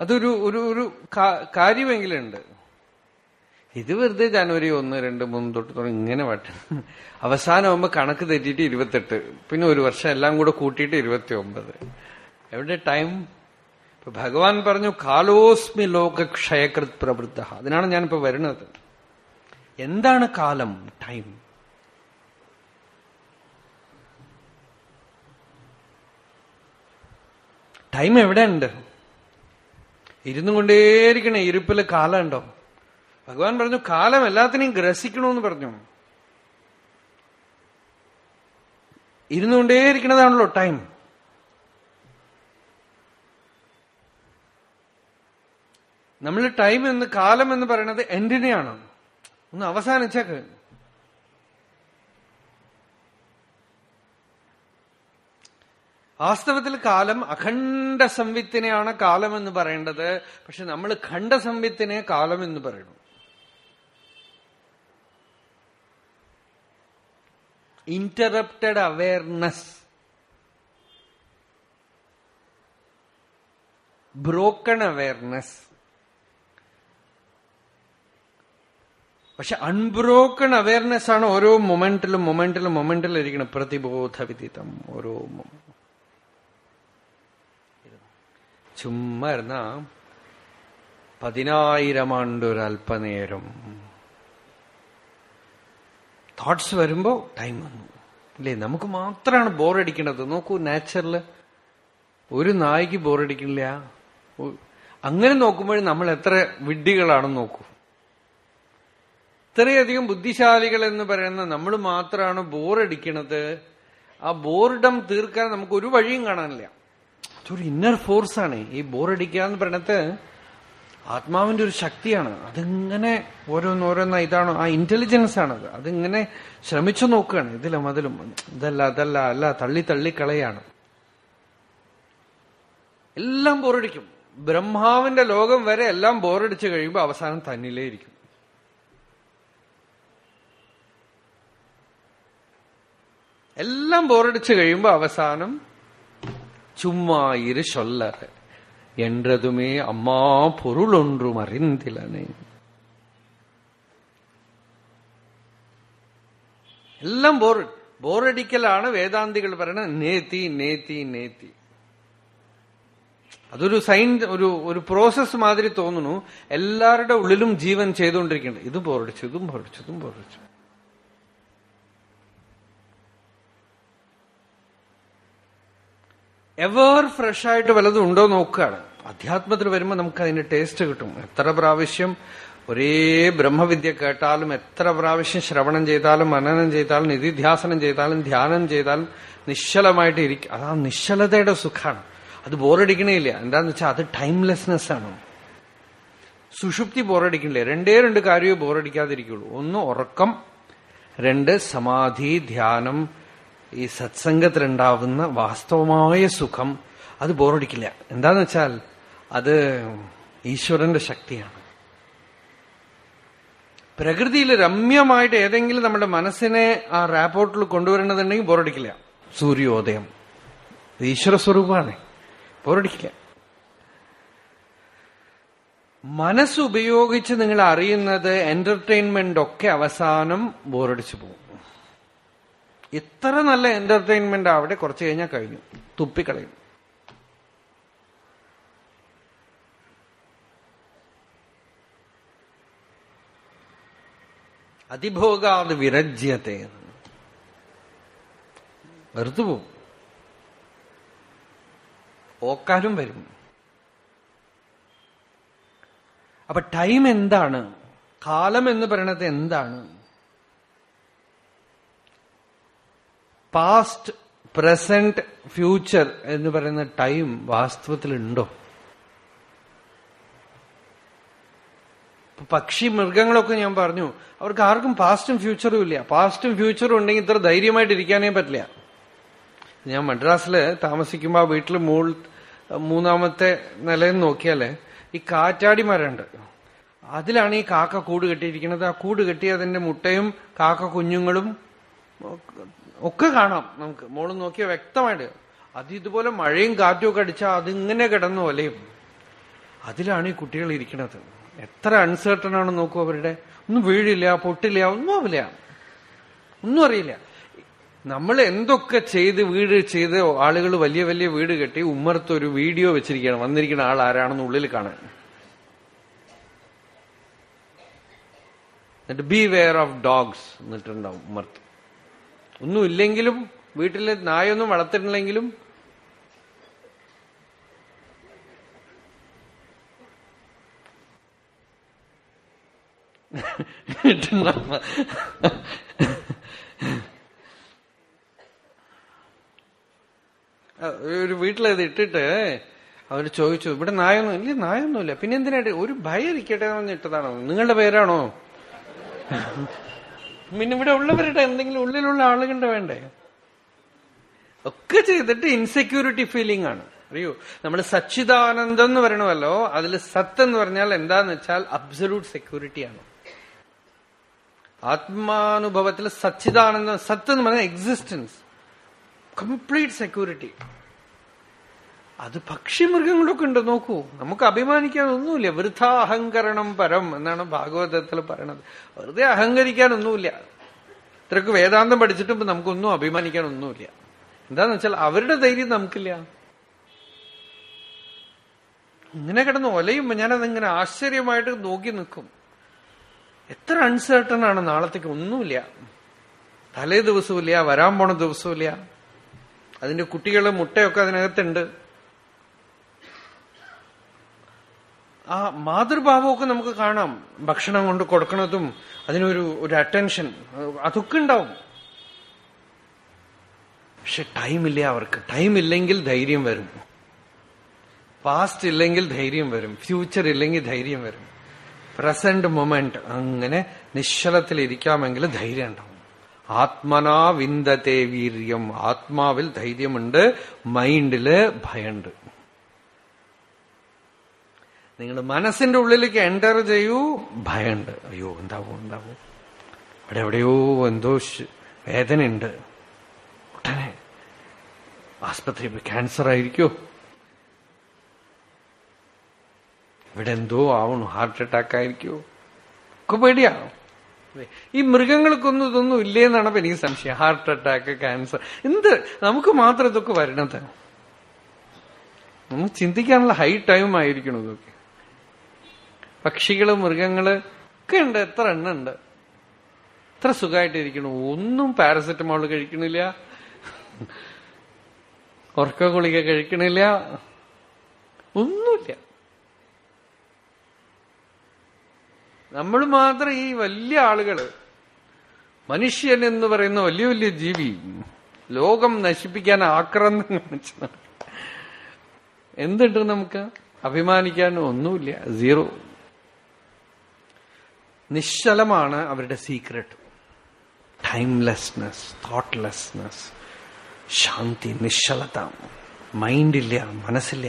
അതൊരു ഒരു ഒരു കാര്യമെങ്കിലുണ്ട്. ഇത് വെറുതെ ജനുവരി ഒന്ന് രണ്ട് മൂന്ന് തൊട്ട് തുടങ്ങി ഇങ്ങനെ വട്ട. അവസാനമാകുമ്പോൾ കണക്ക് തെറ്റിയിട്ട് ഇരുപത്തെട്ട് പിന്നെ ഒരു വർഷം എല്ലാം കൂടെ കൂട്ടിയിട്ട് ഇരുപത്തി ഒമ്പത് എവിടെ ടൈം? ഇപ്പൊ ഭഗവാൻ പറഞ്ഞു കാലോസ്മി ലോകക്ഷയകൃത് പ്രവൃത്ത അതിനാണ് ഞാനിപ്പോ വരുന്നത്. എന്താണ് കാലം? ടൈം ടൈം എവിടെ ഉണ്ട് ഇരുന്നു കൊണ്ടേയിരിക്കണേ ഇരുപ്പിൽ കാലം ഉണ്ടോ? ഭഗവാൻ പറഞ്ഞു കാലം എല്ലാത്തിനെയും ഗ്രസിക്കണമെന്ന് പറഞ്ഞു. ഇരുന്നു ഇരുന്നുകൊണ്ടേയിരിക്കണതാണല്ലോ ടൈം നമ്മൾ ടൈം എന്ന് കാലം എന്ന് പറയുന്നത് എൻഡിനെയാണ് ഒന്ന് അവസാനിച്ചേക്ക്. വാസ്തവത്തിൽ കാലം അഖണ്ഡ സംവിത്തിനെയാണ് കാലം എന്ന് പറയേണ്ടത്. പക്ഷെ നമ്മൾ ഖണ്ഡ സംവിത്തിനെ കാലം എന്ന് പറയുന്നു ഇന്ററപ്റ്റഡ് അവയർനെസ് ബ്രോക്കൺ അവയർനെസ് പക്ഷെ അൺബ്രോക്കൺ അവയർനെസ് ആണ് ഓരോ മൊമെന്റിലും മൊമെന്റിലും മൊമെന്റിലും ഇരിക്കണം പ്രതിബോധ വിദിതം ഓരോ ചുമ്മാ ഇരുന്ന പതിനായിരം ആണ്ടൊരല്പനേരം തോട്ട്സ് വരുമ്പോ ടൈം വന്നു. അല്ലേ നമുക്ക് മാത്രമാണ് ബോറടിക്കണത് നോക്കൂ നാച്ചുറൽ ഒരു നായ്ക്ക് ബോറടിക്കില്ല അങ്ങനെ നോക്കുമ്പോൾ നമ്മൾ എത്ര വിഡ്ഢികളാണെന്ന് നോക്കൂ. ഇത്രയധികം ബുദ്ധിശാലികൾ എന്ന് പറയുന്ന നമ്മൾ മാത്രമാണ് ബോറടിക്കണത് ആ ബോർഡം തീർക്കാൻ നമുക്ക് ഒരു വഴിയും കാണാനില്ല. അതൊരു ഇന്നർ ഫോഴ്സാണ് ഈ ബോറടിക്കുക എന്ന് പറയണത് ആത്മാവിന്റെ ഒരു ശക്തിയാണ്. അതിങ്ങനെ ഓരോന്നോരോന്ന ഇതാണ്. ആ ഇന്റലിജൻസ് ആണത് അതിങ്ങനെ ശ്രമിച്ചു നോക്കുകയാണ്. ഇതിലും അതിലും. ഇതല്ല അതല്ല അല്ല തള്ളി തള്ളി കളയാണ്. എല്ലാം ബോറടിക്കും ബ്രഹ്മാവിന്റെ ലോകം വരെ എല്ലാം ബോറടിച്ചു കഴിയുമ്പോൾ അവസാനം തന്നിലേ ഇരിക്കും. എല്ലാം ബോറടിച്ചു കഴിയുമ്പോൾ അവസാനം ചുമ്മാ ഇരു ചൊല്ലറ என்றதுமே அம்மா பொருள் ஒன்றும் அறிந்திலனே എല്ലാം ബോർ ബോറടിക്കലാണ് വേദാന്തികൾ പറയുന്നത് നേത്തി നേത്തി നേത്തി അതൊരു സൈൻ ഒരു ഒരു പ്രോസസ് മാതിരി തോന്നുന്നു എല്ലാവരുടെ ഉള്ളിലും ജീവൻ ചെയ്തുകൊണ്ടിരിക്കുന്നുണ്ട് ഇതും ബോറടിച്ചു ഇതും ബോറടിച്ചു ഇതും ബോറടിച്ചു എവർ ഫ്രഷ് ആയിട്ട് വല്ലതും ഉണ്ടോ നോക്കുകയാണ്. അധ്യാത്മത്തിൽ വരുമ്പോൾ നമുക്ക് അതിന്റെ ടേസ്റ്റ് കിട്ടും. എത്ര പ്രാവശ്യം ഒരേ ബ്രഹ്മവിദ്യ കേട്ടാലും എത്ര പ്രാവശ്യം ശ്രവണം ചെയ്താലും മനനം ചെയ്താലും നിധിധ്യാസനം ചെയ്താലും ധ്യാനം ചെയ്താലും നിശ്ചലമായിട്ട് ഇരിക്കും. അതാ നിശ്ചലതയുടെ സുഖമാണ് അത് ബോറടിക്കണേയില്ല എന്താന്ന് വെച്ചാൽ അത് ടൈംലെസ്നെസ് ആണ്. സുഷുപ്തി ബോറടിക്കണില്ല. രണ്ടേ രണ്ട് കാര്യമേ ബോറടിക്കാതിരിക്കുള്ളൂ. ഒന്ന് ഉറക്കം രണ്ട് സമാധി ധ്യാനം ഈ സത്സംഗത്തിലുണ്ടാവുന്ന വാസ്തവമായ സുഖം അത് ബോറടിക്കില്ല. എന്താന്ന് വെച്ചാൽ അത് ഈശ്വരന്റെ ശക്തിയാണ്. പ്രകൃതിയിൽ രമ്യമായിട്ട് ഏതെങ്കിലും നമ്മുടെ മനസ്സിനെ ആ റാപ്പോർട്ടിൽ കൊണ്ടുവരേണ്ടതുണ്ടെങ്കിൽ ബോറടിക്കില്ല. സൂര്യോദയം. ഈശ്വര സ്വരൂപമാണ് ബോറടിക്കില്ല. മനസ്സുപയോഗിച്ച് നിങ്ങൾ അറിയുന്നത് എന്റർടൈൻമെന്റ് ഒക്കെ അവസാനം ബോറടിച്ചു പോകും. എത്ര നല്ല എന്റർടൈൻമെന്റ് അവിടെ കുറച്ചു കഴിഞ്ഞാൽ കഴിഞ്ഞു. തുപ്പിക്കളയും. അതിഭോഗാത് വിരജ്യത്തെ. വെറുത്തുപോകും. ഓക്കാനും വരും. അപ്പൊ ടൈം എന്താണ്? കാലം എന്ന് പറയണത് എന്താണ്? പാസ്റ്റ് പ്രസന്റ് ഫ്യൂച്ചർ എന്ന് പറയുന്ന ടൈം വാസ്തവത്തിലുണ്ടോ? പക്ഷി മൃഗങ്ങളൊക്കെ ഞാൻ പറഞ്ഞു അവർക്ക് ആർക്കും പാസ്റ്റും ഫ്യൂച്ചറും ഇല്ല. പാസ്റ്റും ഫ്യൂച്ചറും ഉണ്ടെങ്കിൽ ഇത്ര ധൈര്യമായിട്ട് ഇരിക്കാനേ പറ്റില്ല. ഞാൻ മദ്രാസിൽ താമസിക്കുമ്പോൾ ആ വീട്ടിൽ മൂൾ മൂന്നാമത്തെ നിലയിൽ നോക്കിയാൽ ഈ കാറ്റാടിമരമുണ്ട് അതിലാണ് ഈ കാക്ക കൂട് കെട്ടിയിരിക്കുന്നത്. ആ കൂട് കെട്ടി അതിന്റെ മുട്ടയും കാക്ക കുഞ്ഞുങ്ങളും ഒക്കെ കാണാം. നമുക്ക് മോൾ നോക്കിയാൽ വ്യക്തമായിട്ട്. അത് ഇതുപോലെ മഴയും കാറ്റും ഒക്കെ അടിച്ചാൽ അതിങ്ങനെ കിടന്നു ഒലയും അതിലാണ് ഈ കുട്ടികൾ ഇരിക്കുന്നത്. എത്ര അൺസേർട്ടൺ ആണ് നോക്കൂ അവരുടെ. ഒന്നും വീഴില്ല പൊട്ടില്ല ഒന്നും ആവില്ല. ഒന്നും അറിയില്ല. നമ്മൾ എന്തൊക്കെ ചെയ്ത് വീട് ചെയ്ത് ആളുകൾ വലിയ വലിയ വീട് കെട്ടി ഉമ്മർത്ത് ഒരു വീഡിയോ വെച്ചിരിക്കുകയാണ്. വന്നിരിക്കുന്ന ആൾ ആരാണെന്ന് ഉള്ളിൽ കാണാൻ. എന്നിട്ട് ബി വെയർ ഓഫ് ഡോഗ്സ് എന്നിട്ടുണ്ടാവും ഉമ്മർത്ത് ഒന്നുമില്ലെങ്കിലും വീട്ടിലെ നായൊന്നും വളർത്തിട്ടില്ലെങ്കിലും ഒരു വീട്ടിലത് ഇട്ടിട്ട് അവർ ചോദിച്ചു ഇവിടെ നായൊന്നും ഇല്ല നായൊന്നുമില്ല. പിന്നെ എന്തിനായിട്ട്? ഒരു ഭയം ഇരിക്കട്ടെ എന്ന് പറഞ്ഞിട്ടതാണോ നിങ്ങളുടെ പേരാണോ? പിന്നെ ഇവിടെ ഉള്ളവരുടെ എന്തെങ്കിലും ഉള്ളിലുള്ള ആളുകളുടെ വേണ്ടേ? ഒക്കെ ചെയ്തിട്ട് ഇൻസെക്യൂരിറ്റി ഫീലിംഗ് ആണ്. അറിയോ? നമ്മൾ സച്ചിദാനന്ദം എന്ന് പറയണമല്ലോ അതിൽ സത്ത് എന്ന് പറഞ്ഞാൽ എന്താന്ന് വെച്ചാൽ അബ്സല്യൂട്ട് സെക്യൂരിറ്റിയാണ് ആത്മാനുഭവത്തിൽ സച്ചിദാനന്ദം സത്ത് എന്ന് പറഞ്ഞാൽ എക്സിസ്റ്റൻസ് കംപ്ലീറ്റ് സെക്യൂരിറ്റി അത് പക്ഷി മൃഗങ്ങളൊക്കെ ഉണ്ട് നോക്കൂ. നമുക്ക് അഭിമാനിക്കാനൊന്നുമില്ല. വൃഥ അഹങ്കരണം പരം എന്നാണ് ഭാഗവതത്തിൽ പറയണത്. വെറുതെ അഹങ്കരിക്കാനൊന്നുമില്ല. ഇത്രക്ക് വേദാന്തം പഠിച്ചിട്ടും നമുക്കൊന്നും അഭിമാനിക്കാനൊന്നുമില്ല. എന്താന്ന് വെച്ചാൽ അവരുടെ ധൈര്യം നമുക്കില്ല. ഇങ്ങനെ കിടന്ന് ഒലയുമ്പോ ഞാനതിങ്ങനെ ആശ്ചര്യമായിട്ട് നോക്കി നിൽക്കും. എത്ര അൺസേർട്ടൺ ആണ് നാളത്തേക്ക് ഒന്നുമില്ല. തലേ ദിവസവും ഇല്ല വരാൻ പോണ ദിവസവും ഇല്ല അതിന്റെ കുട്ടികളെ മുട്ടയൊക്കെ അതിനകത്തുണ്ട്. ആ മാതൃഭാവമൊക്കെ നമുക്ക് കാണാം. ഭക്ഷണം കൊണ്ട് കൊടുക്കണതും അതിനൊരു ഒരു അറ്റൻഷൻ അതൊക്കെ ഉണ്ടാവും. പക്ഷെ ടൈമില്ല അവർക്ക്? ടൈം ഇല്ലെങ്കിൽ ധൈര്യം വരും. പാസ്റ്റ് ഇല്ലെങ്കിൽ ധൈര്യം വരും. ഫ്യൂച്ചർ ഇല്ലെങ്കിൽ ധൈര്യം വരും. പ്രസന്റ് മൊമെന്റ് അങ്ങനെ നിശ്ചലത്തിലിരിക്കാമെങ്കിൽ ധൈര്യം ഉണ്ടാവും. ആത്മനാ വിന്ദത്തെ വീര്യം. ആത്മാവിൽ ധൈര്യമുണ്ട്. മൈൻഡിൽ ഭയമുണ്ട് നിങ്ങൾ മനസ്സിന്റെ ഉള്ളിലേക്ക് എന്റർ ചെയ്യൂ. ഭയമുണ്ട് അയ്യോ എന്താവോ എന്താവോ. അവിടെ എവിടെയോ എന്തോ വേദനയുണ്ട്. ഉടനെ ആസ്പത്രി ക്യാൻസർ ആയിരിക്കോ? ഇവിടെ എന്തോ ആവണു. Heart attack ആയിരിക്കോ? ഒക്കെ പേടിയാണോ ഈ മൃഗങ്ങൾക്കൊന്നും ഇതൊന്നും ഇല്ലേന്നാണ് എനിക്ക് സംശയം. ഹാർട്ട് അറ്റാക്ക് ക്യാൻസർ എന്ത്? നമുക്ക് മാത്രം ഇതൊക്കെ വരണത്. നമുക്ക് ചിന്തിക്കാനുള്ള ഹൈ ടൈം ആയിരിക്കണം ഇതൊക്കെ. പക്ഷികൾ മൃഗങ്ങൾ ഒക്കെ ഉണ്ട്. എത്ര എണ്ണ ഉണ്ട്? എത്ര സുഖമായിട്ടിരിക്കണു ഒന്നും പാരസെറ്റമോൾ കഴിക്കണില്ല. ഉറക്ക ഗുളിക കഴിക്കണില്ല. ഒന്നുമില്ല. നമ്മൾ മാത്രം ഈ വലിയ ആളുകൾ മനുഷ്യൻ എന്ന് പറയുന്ന വലിയ വലിയ ജീവി ലോകം നശിപ്പിക്കാൻ ആക്രമണം കാണിച്ചു എന്തുണ്ട് നമുക്ക്? അഭിമാനിക്കാൻ ഒന്നുമില്ല. സീറോ. നിശ്ചലമാണ് അവരുടെ സീക്രട്ട് ടൈംലെസ്നെസ് തോട്ട്ലെസ്നെസ് ശാന്തി നിശ്ചലത മൈൻഡില്ല മനസ്സില്ല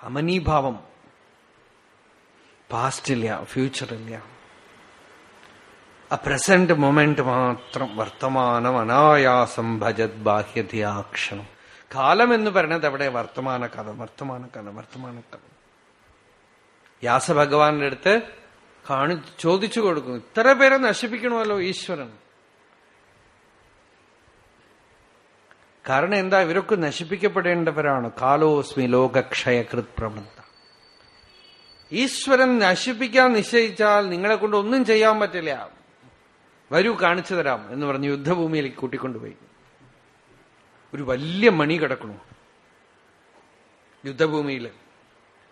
അമനീഭാവം പാസ്റ്റില്ല ഫ്യൂച്ചറില്ല ആ പ്രസന്റ് മൊമെന്റ് മാത്രം വർത്തമാനം അനായാസം ഭജത് ബാഹ്യതയാക്ഷണം കാലം എന്ന് പറയുന്നത് അവിടെ വർത്തമാന കഥ വർത്തമാന കഥ വർത്തമാന കഥ വ്യാസഭഗവാന്റെ അടുത്ത് കാണി ചോദിച്ചു കൊടുക്കും ഇത്ര പേരെ നശിപ്പിക്കണമല്ലോ ഈശ്വരൻ. കാരണം എന്താ? ഇവരൊക്കെ നശിപ്പിക്കപ്പെടേണ്ടവരാണ്. കാലോസ്മി ലോകക്ഷയകൃത് പ്രബന്ധ ഈശ്വരൻ നശിപ്പിക്കാൻ നിശ്ചയിച്ചാൽ നിങ്ങളെ കൊണ്ട് ഒന്നും ചെയ്യാൻ പറ്റില്ല. വരൂ കാണിച്ചു തരാം എന്ന് പറഞ്ഞ് യുദ്ധഭൂമിയിലേക്ക് കൂട്ടിക്കൊണ്ടുപോയി. ഒരു വലിയ മണി കിടക്കണു യുദ്ധഭൂമിയിൽ.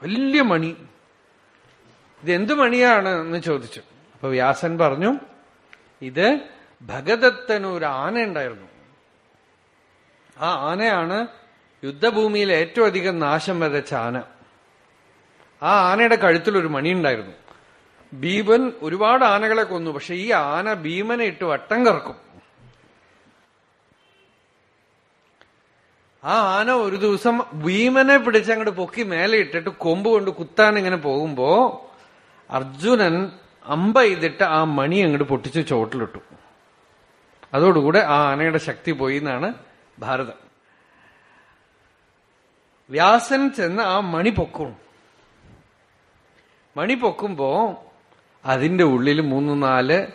വലിയ മണി. ഇത് എന്തു മണിയാണ് എന്ന് ചോദിച്ചു. അപ്പൊ വ്യാസൻ പറഞ്ഞു ഇത് ഭഗദത്തന് ഒരു ആന ഉണ്ടായിരുന്നു. ആ ആനയാണ് യുദ്ധഭൂമിയിൽ ഏറ്റവും അധികം നാശം വരച്ച ആന. ആ ആനയുടെ കഴുത്തിൽ ഒരു മണി ഉണ്ടായിരുന്നു. ഭീമൻ ഒരുപാട് ആനകളെ കൊന്നു പക്ഷെ ഈ ആന ഭീമനെ ഇട്ട് വട്ടം കറക്കും. ആ ആന ഒരു ദിവസം ഭീമനെ പിടിച്ച് അങ്ങോട്ട് പൊക്കി മേലെ ഇട്ടിട്ട് കൊമ്പ് കൊണ്ട് കുത്താൻ ഇങ്ങനെ പോകുമ്പോ അർജുനൻ അമ്പ ചെയ്തിട്ട് ആ മണി അങ്ങോട്ട് പൊട്ടിച്ച് ചോട്ടിലിട്ടു അതോടുകൂടെ ആ ആനയുടെ ശക്തി പോയി എന്നാണ് ഭാരതം. വ്യാസൻ ചെന്ന് ആ മണി പൊക്കും. മണി പൊക്കുമ്പോ അതിന്റെ ഉള്ളിൽ മൂന്ന് നാല്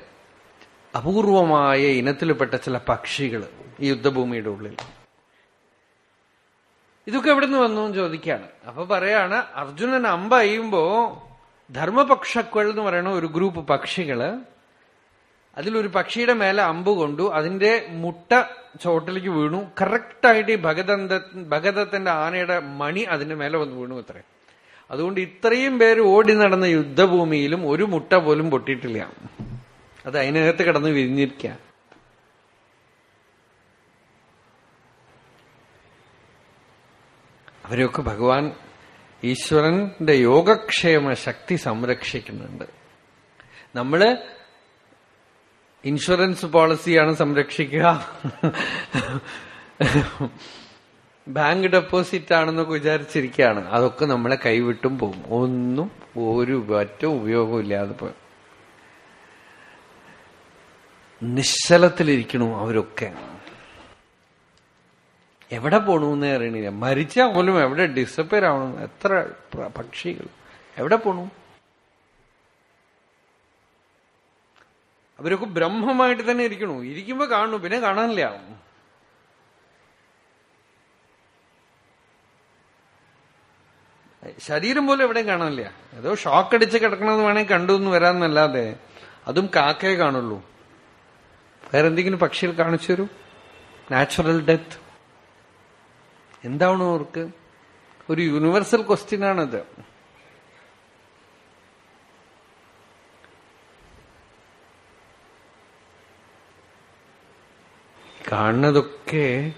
അപൂർവമായ ഇനത്തിൽപ്പെട്ട ചില പക്ഷികൾ ഈ യുദ്ധഭൂമിയുടെ ഉള്ളിൽ ഇതൊക്കെ എവിടെ നിന്ന് വന്നു ചോദിക്കാണ്. അപ്പൊ പറയാണ് അർജുനൻ അമ്പ അയ്യുമ്പോ ധർമ്മപക്ഷക്കൾ എന്ന് പറയണ ഒരു ഗ്രൂപ്പ് പക്ഷികൾ അതിലൊരു പക്ഷിയുടെ മേലെ അമ്പ് കൊണ്ടു അതിന്റെ മുട്ട ചോട്ടിലേക്ക് വീണു. കറക്റ്റായിട്ട് ഈ ഭഗതന്ത ഭഗതത്തിന്റെ ആനയുടെ മണി അതിന്റെ മേലെ വന്ന് വീണു അത്രേ. അതുകൊണ്ട് ഇത്രയും പേര് ഓടി നടന്ന യുദ്ധഭൂമിയിലും ഒരു മുട്ട പോലും പൊട്ടിയിട്ടില്ല. അത് അതിനകത്ത് കിടന്ന് വിരിഞ്ഞിരിക്കുക അവരെയൊക്കെ ഭഗവാൻ ഈശ്വരന്റെ യോഗക്ഷേമ ശക്തി സംരക്ഷിക്കുന്നുണ്ട്. നമ്മൾ ഇൻഷുറൻസ് പോളിസിയാണ് സംരക്ഷിക്കുക. ബാങ്ക് ഡെപ്പോസിറ്റ് ആണെന്നൊക്കെ വിചാരിച്ചിരിക്കുകയാണ്. അതൊക്കെ നമ്മളെ കൈവിട്ടും പോകും ഒന്നും ഒരു ഒറ്റ ഉപയോഗമില്ലാതെ പോയി നിശ്ചലത്തിലിരിക്കണു അവരൊക്കെ. എവിടെ പോണു എന്ന് അറിയണില്ല. മരിച്ചാൽ പോലും എവിടെ ഡിസപ്പിയർ ആവണം എത്ര പക്ഷികൾ. എവിടെ പോണു? അവരൊക്കെ ബ്രഹ്മമായിട്ട് തന്നെ ഇരിക്കണു. ഇരിക്കുമ്പോ കാണുന്നു പിന്നെ കാണാനില്ല. ശരീരം പോലും എവിടെയും കാണാനില്ല. ഏതോ ഷോക്ക് അടിച്ച് കിടക്കണമെന്ന് വേണമെങ്കിൽ കണ്ടു എന്ന് വരാന്നല്ലാതെ അതും കാക്കയെ കാണുള്ളൂ. വേറെന്തെങ്കിലും പക്ഷികൾ കാണിച്ചു തരൂ? നാച്ചുറൽ ഡെത്ത് എന്താണ് അവർക്ക്? ഒരു യൂണിവേഴ്സൽ ക്വസ്റ്റ്യൻ ആണത്. കാണുന്നതൊക്കെ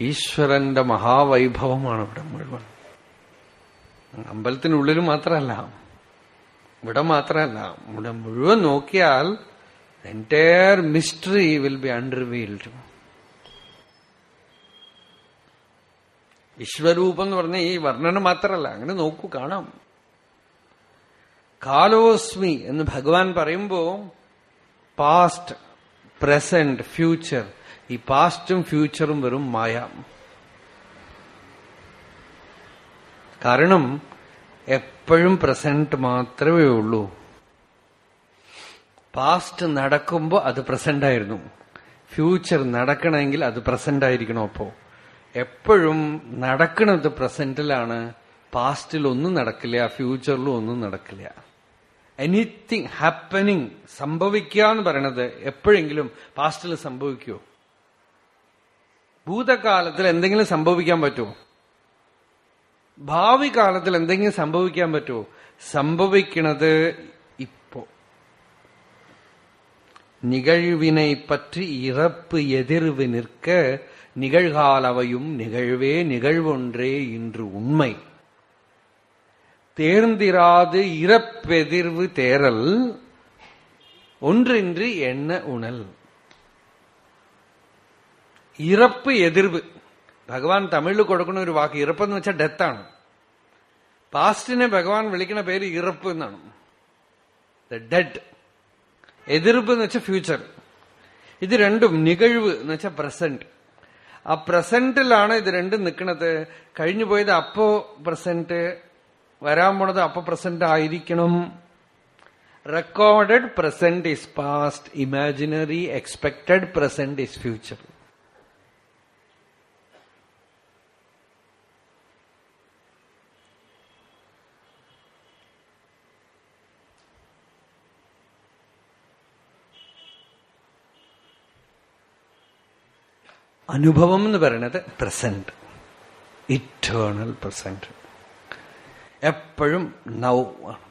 ഈശ്വരന്റെ മഹാവൈഭവമാണ് ഇവിടെ മുഴുവൻ. അമ്പലത്തിനുള്ളിൽ മാത്രമല്ല ഇവിടെ മാത്രമല്ല ഇവിടെ മുഴുവൻ നോക്കിയാൽ entire mystery will be unrevealed വിശ്വരൂപം എന്ന് പറഞ്ഞ ഈ വർണന മാത്രല്ല. അങ്ങനെ നോക്കൂ കാണാം. കാലോസ്മി എന്ന് ഭഗവാൻ പറയുമ്പോ പാസ്റ്റ് പ്രസന്റ് ഫ്യൂച്ചർ ഈ പാസ്റ്റും ഫ്യൂച്ചറും വെറും മായ. കാരണം എപ്പോഴും പ്രസന്റ് മാത്രമേ ഉള്ളൂ. പാസ്റ്റ് നടക്കുമ്പോ അത് പ്രസന്റ് ആയിരുന്നു. ഫ്യൂച്ചർ നടക്കണമെങ്കിൽ അത് പ്രസന്റ് ആയിരിക്കണം അപ്പോ. എപ്പോഴും നടക്കുന്നത് പ്രസന്റിലാണ്. പാസ്റ്റിൽ ഒന്നും നടക്കില്ല ഫ്യൂച്ചറിലും ഒന്നും നടക്കില്ല. എനിത്തിങ് ഹാപ്പനിങ് സംഭവിക്കുക എന്ന് പറയണത് എപ്പോഴെങ്കിലും പാസ്റ്റിൽ സംഭവിക്കുമോ ഭൂതകാലത്തിൽ എന്തെങ്കിലും സംഭവിക്കാൻ പറ്റുമോ ഭാവി കാലത്തിൽ എന്തെങ്കിലും സംഭവിക്കാൻ പറ്റുമോ സംഭവിക്കണത് நிகழ்வினை பற்றி இறப்பு எதிர்வு நிற்க நிகழ்காலவையும் நிகழ்வே நிகழ்வொன்றே இன்று உண்மை தேர்ந்திராது இறப்பெதிர்வு தேரல் ஒன்றின்றி எண்ண உணல் ഇറപ്പ് എതിർവ് ഭഗവാൻ തമിഴിൽ കൊടുക്കുന്ന ഒരു വാക്ക് ഇറപ്പെന്ന് വെച്ചാൽ ഡെത്താണ് പാസ്റ്റിനെ ഭഗവാൻ വിളിക്കുന്ന പേര് ഇറപ്പ് എന്നാണ് ദ ഡെഡ് എതിർപ്പ് എന്ന് വെച്ചാൽ ഫ്യൂച്ചർ ഇത് രണ്ടും നികഴിവ് എന്ന് വെച്ചാൽ പ്രസന്റ് ആ പ്രസന്റിലാണ് ഇത് രണ്ടും നിൽക്കുന്നത് കഴിഞ്ഞു പോയത് അപ്പോ പ്രസന്റ് വരാൻ പോണത് അപ്പോ പ്രസന്റ് ആയിരിക്കണം. Recorded present is past imaginary expected present is future അനുഭവം എന്ന് പറയുന്നത് പ്രസന്റ് ഇറ്റേണൽ പ്രസന്റ് എപ്പോഴും നൗ ആണ്.